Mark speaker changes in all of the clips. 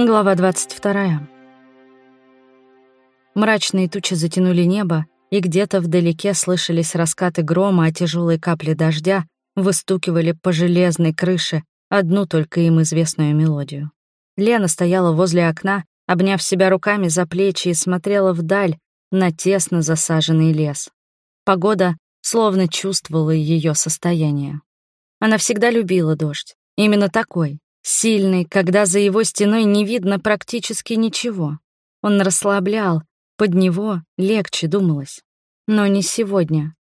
Speaker 1: Глава 22. Мрачные тучи затянули небо, и где-то вдалеке слышались раскаты грома, а тяжелые капли дождя выстукивали по железной крыше одну только им известную мелодию. Лена стояла возле окна, обняв себя руками за плечи и смотрела вдаль на тесно засаженный лес. Погода словно чувствовала ее состояние. Она всегда любила дождь, именно такой, Сильный, когда за его стеной не видно практически ничего. Он расслаблял, под него легче думалось. Но не сегодня.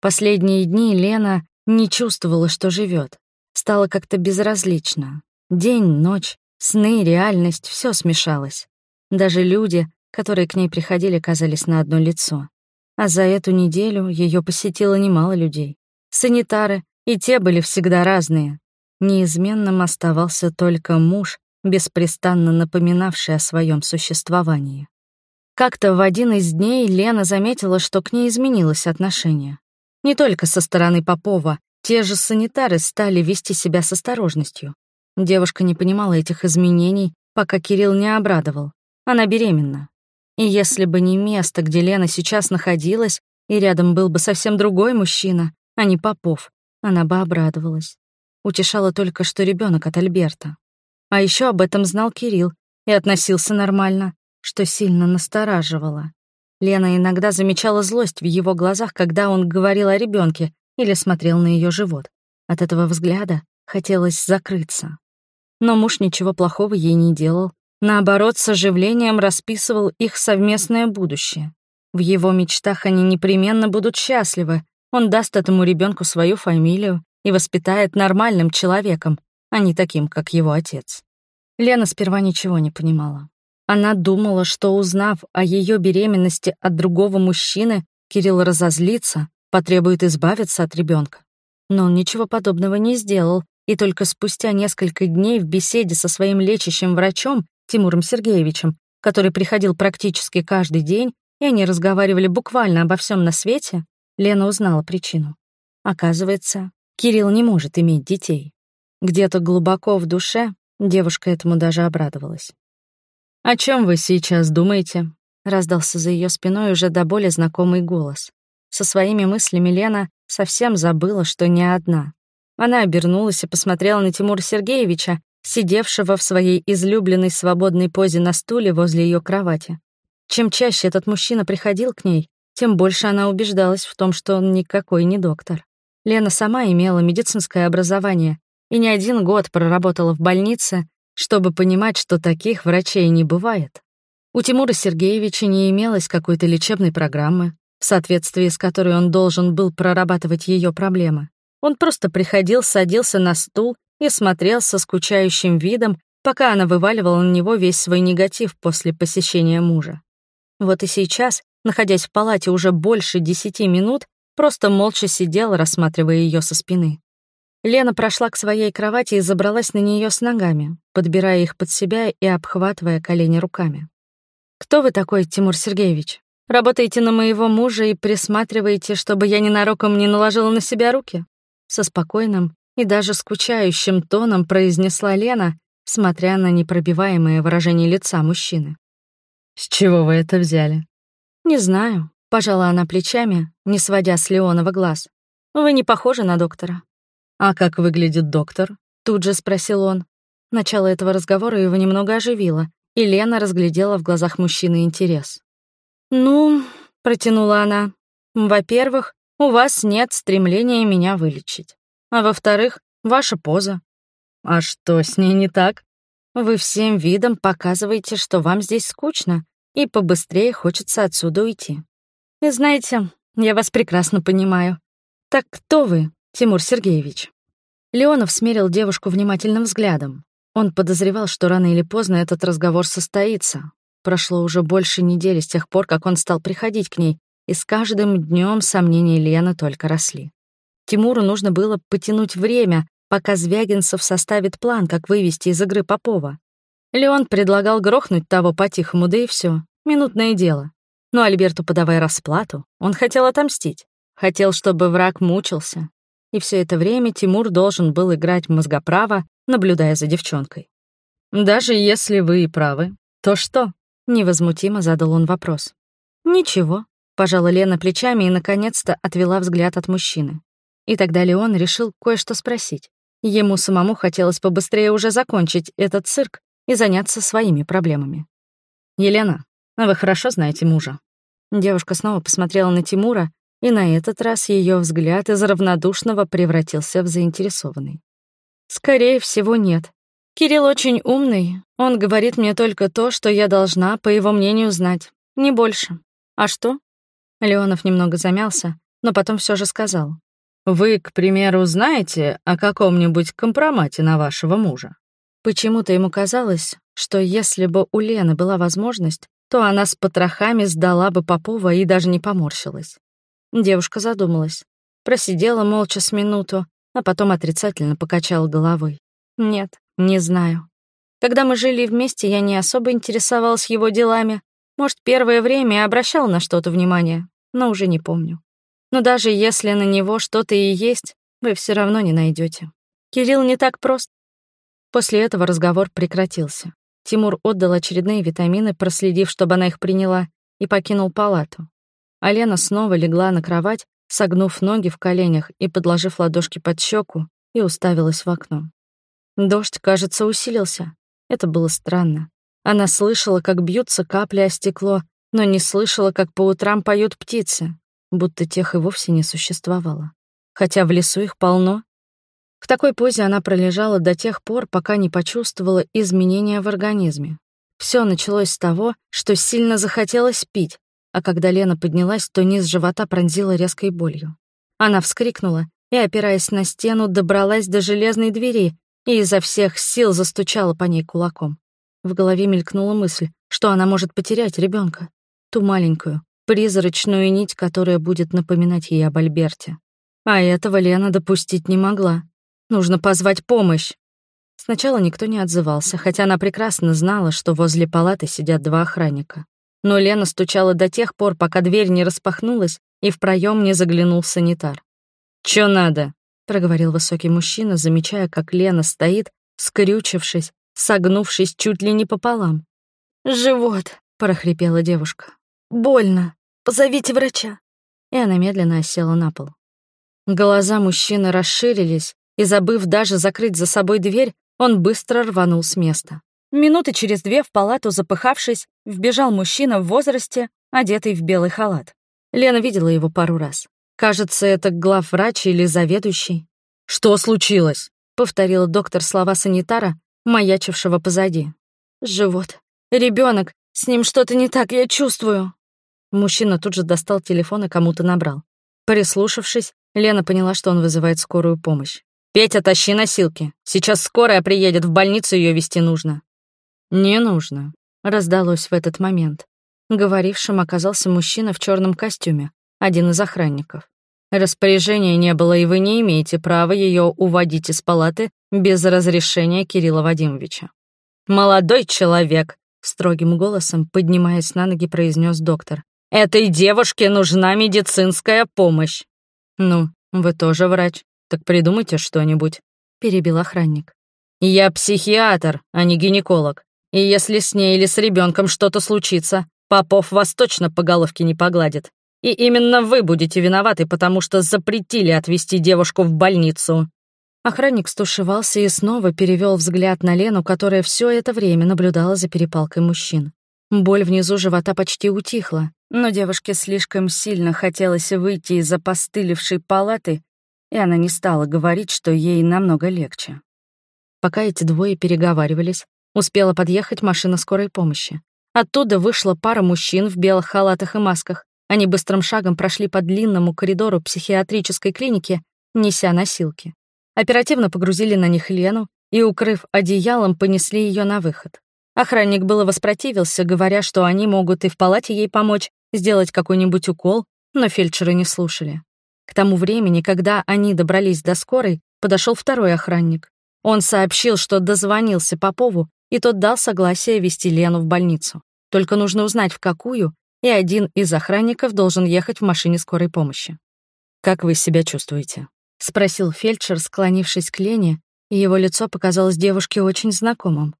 Speaker 1: Последние дни Лена не чувствовала, что живет. Стало как-то безразлично. День, ночь, сны, реальность — все смешалось. Даже люди, которые к ней приходили, казались на одно лицо. А за эту неделю ее посетило немало людей. Санитары, и те были всегда разные. Неизменным оставался только муж, беспрестанно напоминавший о своем существовании. Как-то в один из дней Лена заметила, что к ней изменилось отношение. Не только со стороны Попова, те же санитары стали вести себя с осторожностью. Девушка не понимала этих изменений, пока Кирилл не обрадовал. Она беременна. И если бы не место, где Лена сейчас находилась, и рядом был бы совсем другой мужчина, а не Попов, она бы обрадовалась. Утешало только, что ребенок от Альберта. А еще об этом знал Кирилл и относился нормально, что сильно настораживало. Лена иногда замечала злость в его глазах, когда он говорил о ребенке или смотрел на ее живот. От этого взгляда хотелось закрыться. Но муж ничего плохого ей не делал. Наоборот, с оживлением расписывал их совместное будущее. В его мечтах они непременно будут счастливы. Он даст этому ребенку свою фамилию, и воспитает нормальным человеком, а не таким, как его отец. Лена сперва ничего не понимала. Она думала, что, узнав о ее беременности от другого мужчины, Кирилл разозлится, потребует избавиться от ребенка. Но он ничего подобного не сделал, и только спустя несколько дней в беседе со своим лечащим врачом Тимуром Сергеевичем, который приходил практически каждый день, и они разговаривали буквально обо всем на свете, Лена узнала причину. Оказывается, Кирилл не может иметь детей. Где-то глубоко в душе девушка этому даже обрадовалась. «О чем вы сейчас думаете?» — раздался за ее спиной уже до боли знакомый голос. Со своими мыслями Лена совсем забыла, что не одна. Она обернулась и посмотрела на Тимура Сергеевича, сидевшего в своей излюбленной свободной позе на стуле возле ее кровати. Чем чаще этот мужчина приходил к ней, тем больше она убеждалась в том, что он никакой не доктор. Лена сама имела медицинское образование и не один год проработала в больнице, чтобы понимать, что таких врачей не бывает. У Тимура Сергеевича не имелось какой-то лечебной программы, в соответствии с которой он должен был прорабатывать ее проблемы. Он просто приходил, садился на стул и смотрел со скучающим видом, пока она вываливала на него весь свой негатив после посещения мужа. Вот и сейчас, находясь в палате уже больше десяти минут, Просто молча сидел, рассматривая ее со спины. Лена прошла к своей кровати и забралась на нее с ногами, подбирая их под себя и обхватывая колени руками. «Кто вы такой, Тимур Сергеевич? Работаете на моего мужа и присматриваете, чтобы я ненароком не наложила на себя руки?» Со спокойным и даже скучающим тоном произнесла Лена, смотря на непробиваемое выражение лица мужчины. «С чего вы это взяли?» «Не знаю. Пожала она плечами, не сводя с Леонова глаз. «Вы не похожи на доктора». «А как выглядит доктор?» Тут же спросил он. Начало этого разговора его немного оживило, и Лена разглядела в глазах мужчины интерес. «Ну», — протянула она, — «во-первых, у вас нет стремления меня вылечить. А во-вторых, ваша поза». «А что с ней не так?» «Вы всем видом показываете, что вам здесь скучно, и побыстрее хочется отсюда уйти. И знаете, я вас прекрасно понимаю. Так кто вы, Тимур Сергеевич? Леонов смерил девушку внимательным взглядом. Он подозревал, что рано или поздно этот разговор состоится. Прошло уже больше недели с тех пор, как он стал приходить к ней, и с каждым днем сомнения Лены только росли. Тимуру нужно было потянуть время, пока Звягинцев составит план, как вывести из игры Попова. Леон предлагал грохнуть того по-тихому, да и все, минутное дело. Но Альберту, подавая расплату, он хотел отомстить. Хотел, чтобы враг мучился. И все это время Тимур должен был играть в мозгоправо, наблюдая за девчонкой. Даже если вы и правы, то что? Невозмутимо задал он вопрос. Ничего, пожала Лена плечами и, наконец-то, отвела взгляд от мужчины. И тогда Леон решил кое-что спросить. Ему самому хотелось побыстрее уже закончить этот цирк и заняться своими проблемами. «Елена, вы хорошо знаете мужа?» Девушка снова посмотрела на Тимура, и на этот раз ее взгляд из равнодушного превратился в заинтересованный. «Скорее всего, нет. Кирилл очень умный. Он говорит мне только то, что я должна, по его мнению, знать. Не больше. А что?» Леонов немного замялся, но потом все же сказал. «Вы, к примеру, знаете о каком-нибудь компромате на вашего мужа?» Почему-то ему казалось, что если бы у Лены была возможность, то она с потрохами сдала бы Попова и даже не поморщилась. Девушка задумалась. Просидела молча с минуту, а потом отрицательно покачала головой. «Нет, не знаю. Когда мы жили вместе, я не особо интересовалась его делами. Может, первое время и обращала на что-то внимание, но уже не помню. Но даже если на него что-то и есть, вы все равно не найдете. Кирилл не так прост. После этого разговор прекратился. Тимур отдал очередные витамины, проследив, чтобы она их приняла, и покинул палату. А Лена снова легла на кровать, согнув ноги в коленях и подложив ладошки под щеку, и уставилась в окно. Дождь, кажется, усилился. Это было странно. Она слышала, как бьются капли о стекло, но не слышала, как по утрам поют птицы, будто тех и вовсе не существовало. Хотя в лесу их полно, в такой позе она пролежала до тех пор, пока не почувствовала изменения в организме. Все началось с того, что сильно захотелось пить, а когда Лена поднялась, то низ живота пронзила резкой болью. Она вскрикнула и, опираясь на стену, добралась до железной двери и изо всех сил застучала по ней кулаком. В голове мелькнула мысль, что она может потерять ребенка, ту маленькую, призрачную нить, которая будет напоминать ей об Альберте. А этого Лена допустить не могла. Нужно позвать помощь. Сначала никто не отзывался, хотя она прекрасно знала, что возле палаты сидят два охранника. Но Лена стучала до тех пор, пока дверь не распахнулась и в проем не заглянул санитар. «Чё надо?» — проговорил высокий мужчина, замечая, как Лена стоит, скрючившись, согнувшись чуть ли не пополам. «Живот!» — прохрипела девушка. «Больно! Позовите врача!» И она медленно осела на пол. Глаза мужчины расширились, и, забыв даже закрыть за собой дверь, он быстро рванул с места. Минуты через две в палату, запыхавшись, вбежал мужчина в возрасте, одетый в белый халат. Лена видела его пару раз. Кажется, это главврач или заведующий. «Что случилось?» — повторила доктор слова санитара, маячившего позади. «Живот. Ребенок. С ним что-то не так, я чувствую». Мужчина тут же достал телефон и кому-то набрал. Прислушавшись, Лена поняла, что он вызывает скорую помощь. «Петя, тащи носилки. Сейчас скорая приедет, в больницу ее вести нужно». «Не нужно», — раздалось в этот момент. Говорившим оказался мужчина в черном костюме, один из охранников. Распоряжения не было, и вы не имеете права ее уводить из палаты без разрешения Кирилла Вадимовича. «Молодой человек», — строгим голосом, поднимаясь на ноги, произнес доктор. «Этой девушке нужна медицинская помощь». «Ну, вы тоже врач», так придумайте что-нибудь», — перебил охранник. «Я психиатр, а не гинеколог. И если с ней или с ребенком что-то случится, Попов вас точно по головке не погладит. И именно вы будете виноваты, потому что запретили отвезти девушку в больницу». Охранник стушевался и снова перевел взгляд на Лену, которая все это время наблюдала за перепалкой мужчин. Боль внизу живота почти утихла, но девушке слишком сильно хотелось выйти из опостылевшей палаты и она не стала говорить, что ей намного легче. Пока эти двое переговаривались, успела подъехать машина скорой помощи. Оттуда вышла пара мужчин в белых халатах и масках. Они быстрым шагом прошли по длинному коридору психиатрической клиники, неся носилки. Оперативно погрузили на них Лену и, укрыв одеялом, понесли ее на выход. Охранник было воспротивился, говоря, что они могут и в палате ей помочь, сделать какой-нибудь укол, но фельдшеры не слушали. К тому времени, когда они добрались до скорой, подошел второй охранник. Он сообщил, что дозвонился Попову, и тот дал согласие вести Лену в больницу. Только нужно узнать, в какую, и один из охранников должен ехать в машине скорой помощи. «Как вы себя чувствуете?» — спросил фельдшер, склонившись к Лене, и его лицо показалось девушке очень знакомым.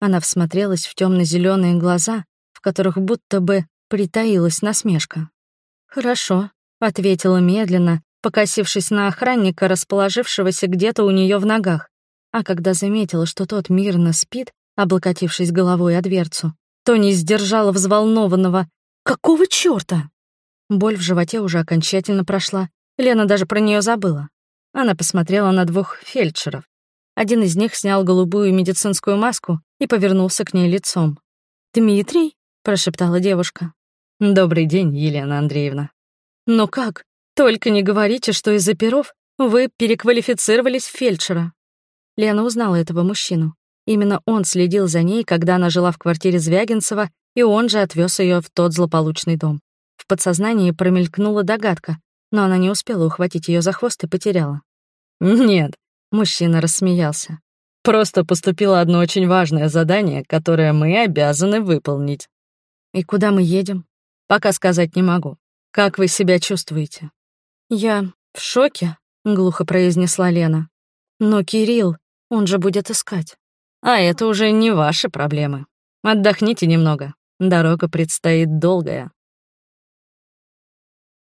Speaker 1: Она всмотрелась в темно зеленые глаза, в которых будто бы притаилась насмешка. «Хорошо», — ответила медленно, покосившись на охранника, расположившегося где-то у нее в ногах. А когда заметила, что тот мирно спит, облокотившись головой о дверцу, то не сдержала взволнованного «Какого чёрта?». Боль в животе уже окончательно прошла. Лена даже про нее забыла. Она посмотрела на двух фельдшеров. Один из них снял голубую медицинскую маску и повернулся к ней лицом. «Дмитрий?» — прошептала девушка. «Добрый день, Елена Андреевна». «Но как? Только не говорите, что из-за перов вы переквалифицировались в фельдшера». Лена узнала этого мужчину. Именно он следил за ней, когда она жила в квартире Звягинцева, и он же отвез ее в тот злополучный дом. В подсознании промелькнула догадка, но она не успела ухватить ее за хвост и потеряла. «Нет», — мужчина рассмеялся. «Просто поступило одно очень важное задание, которое мы обязаны выполнить». «И куда мы едем?» «Пока сказать не могу. Как вы себя чувствуете?» «Я в шоке», — глухо произнесла Лена. «Но Кирилл, он же будет искать». «А это уже не ваши проблемы. Отдохните немного. Дорога предстоит долгая».